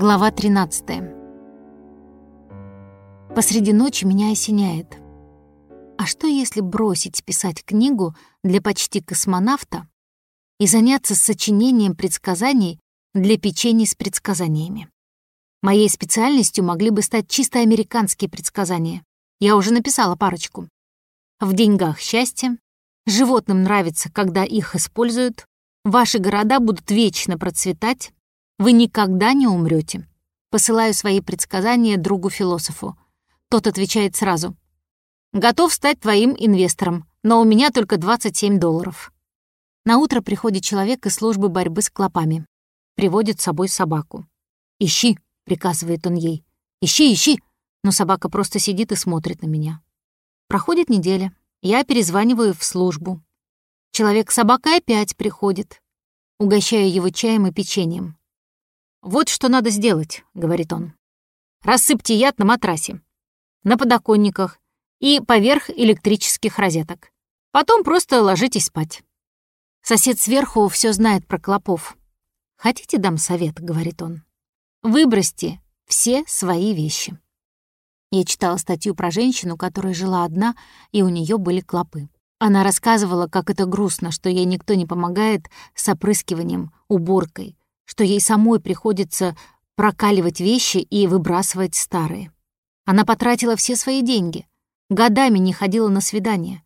Глава 13. Посреди ночи меня осеняет. А что если бросить писать книгу для почти космонавта и заняться сочинением предсказаний для печений с предсказаниями? Моей специальностью могли бы стать чисто американские предсказания. Я уже написала парочку. В деньгах счастье, животным нравится, когда их используют, ваши города будут вечно процветать, вы никогда не умрете. Посылаю свои предсказания другу-философу. Тот отвечает сразу. Готов стать твоим инвестором, но у меня только 27 долларов. На утро приходит человек из службы борьбы с клопами. Приводит с собой собаку. «Ищи», — приказывает он ей. «Ищи, ищи!» Но собака просто сидит и смотрит на меня. Проходит неделя. Я перезваниваю в службу. Человек-собака опять приходит. Угощаю его чаем и печеньем. «Вот что надо сделать», — говорит он. «Рассыпьте яд на матрасе, на подоконниках и поверх электрических розеток. Потом просто ложитесь спать». Сосед сверху все знает про клопов. «Хотите, дам совет?» — говорит он. «Выбросьте все свои вещи». Я читала статью про женщину, которая жила одна, и у нее были клопы. Она рассказывала, как это грустно, что ей никто не помогает с опрыскиванием, уборкой, что ей самой приходится прокаливать вещи и выбрасывать старые. Она потратила все свои деньги, годами не ходила на свидания.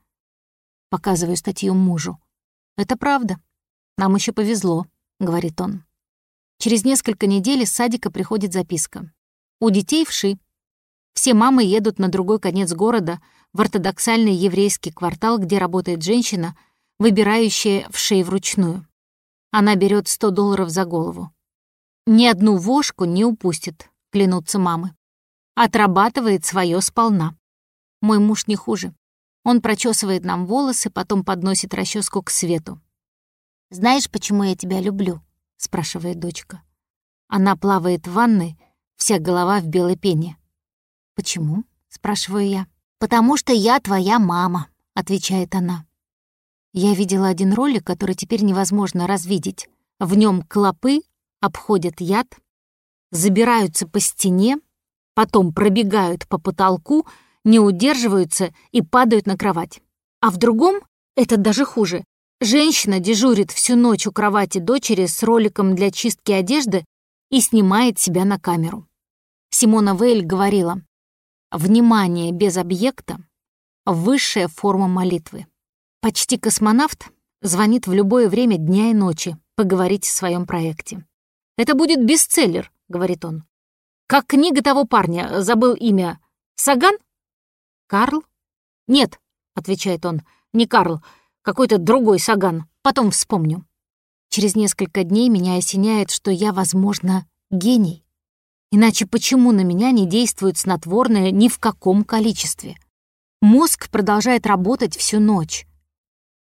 Показываю статью мужу. «Это правда. Нам еще повезло», — говорит он. Через несколько недель из садика приходит записка. У детей вши. Все мамы едут на другой конец города, в ортодоксальный еврейский квартал, где работает женщина, выбирающая вшей вручную. Она берет 100 долларов за голову. Ни одну вошку не упустит, клянутся мамы. Отрабатывает свое сполна. Мой муж не хуже. Он прочесывает нам волосы, потом подносит расческу к свету. «Знаешь, почему я тебя люблю?» — спрашивает дочка. Она плавает в ванной, вся голова в белой пене. «Почему?» — спрашиваю я. «Потому что я твоя мама», — отвечает она. Я видела один ролик, который теперь невозможно развидеть. В нем клопы обходят яд, забираются по стене, потом пробегают по потолку, не удерживаются и падают на кровать. А в другом, это даже хуже, женщина дежурит всю ночь у кровати дочери с роликом для чистки одежды и снимает себя на камеру. Симона Вейль говорила, «Внимание без объекта — высшая форма молитвы». Почти космонавт звонит в любое время дня и ночи поговорить о своем проекте. «Это будет бестселлер», — говорит он. «Как книга того парня, забыл имя. Саган? Карл?» «Нет», — отвечает он, — «не Карл, какой-то другой Саган. Потом вспомню». Через несколько дней меня осеняет, что я, возможно, гений. Иначе почему на меня не действует снотворное ни в каком количестве? Мозг продолжает работать всю ночь.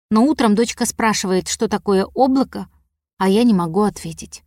Но утром дочка спрашивает, что такое облако, а я не могу ответить.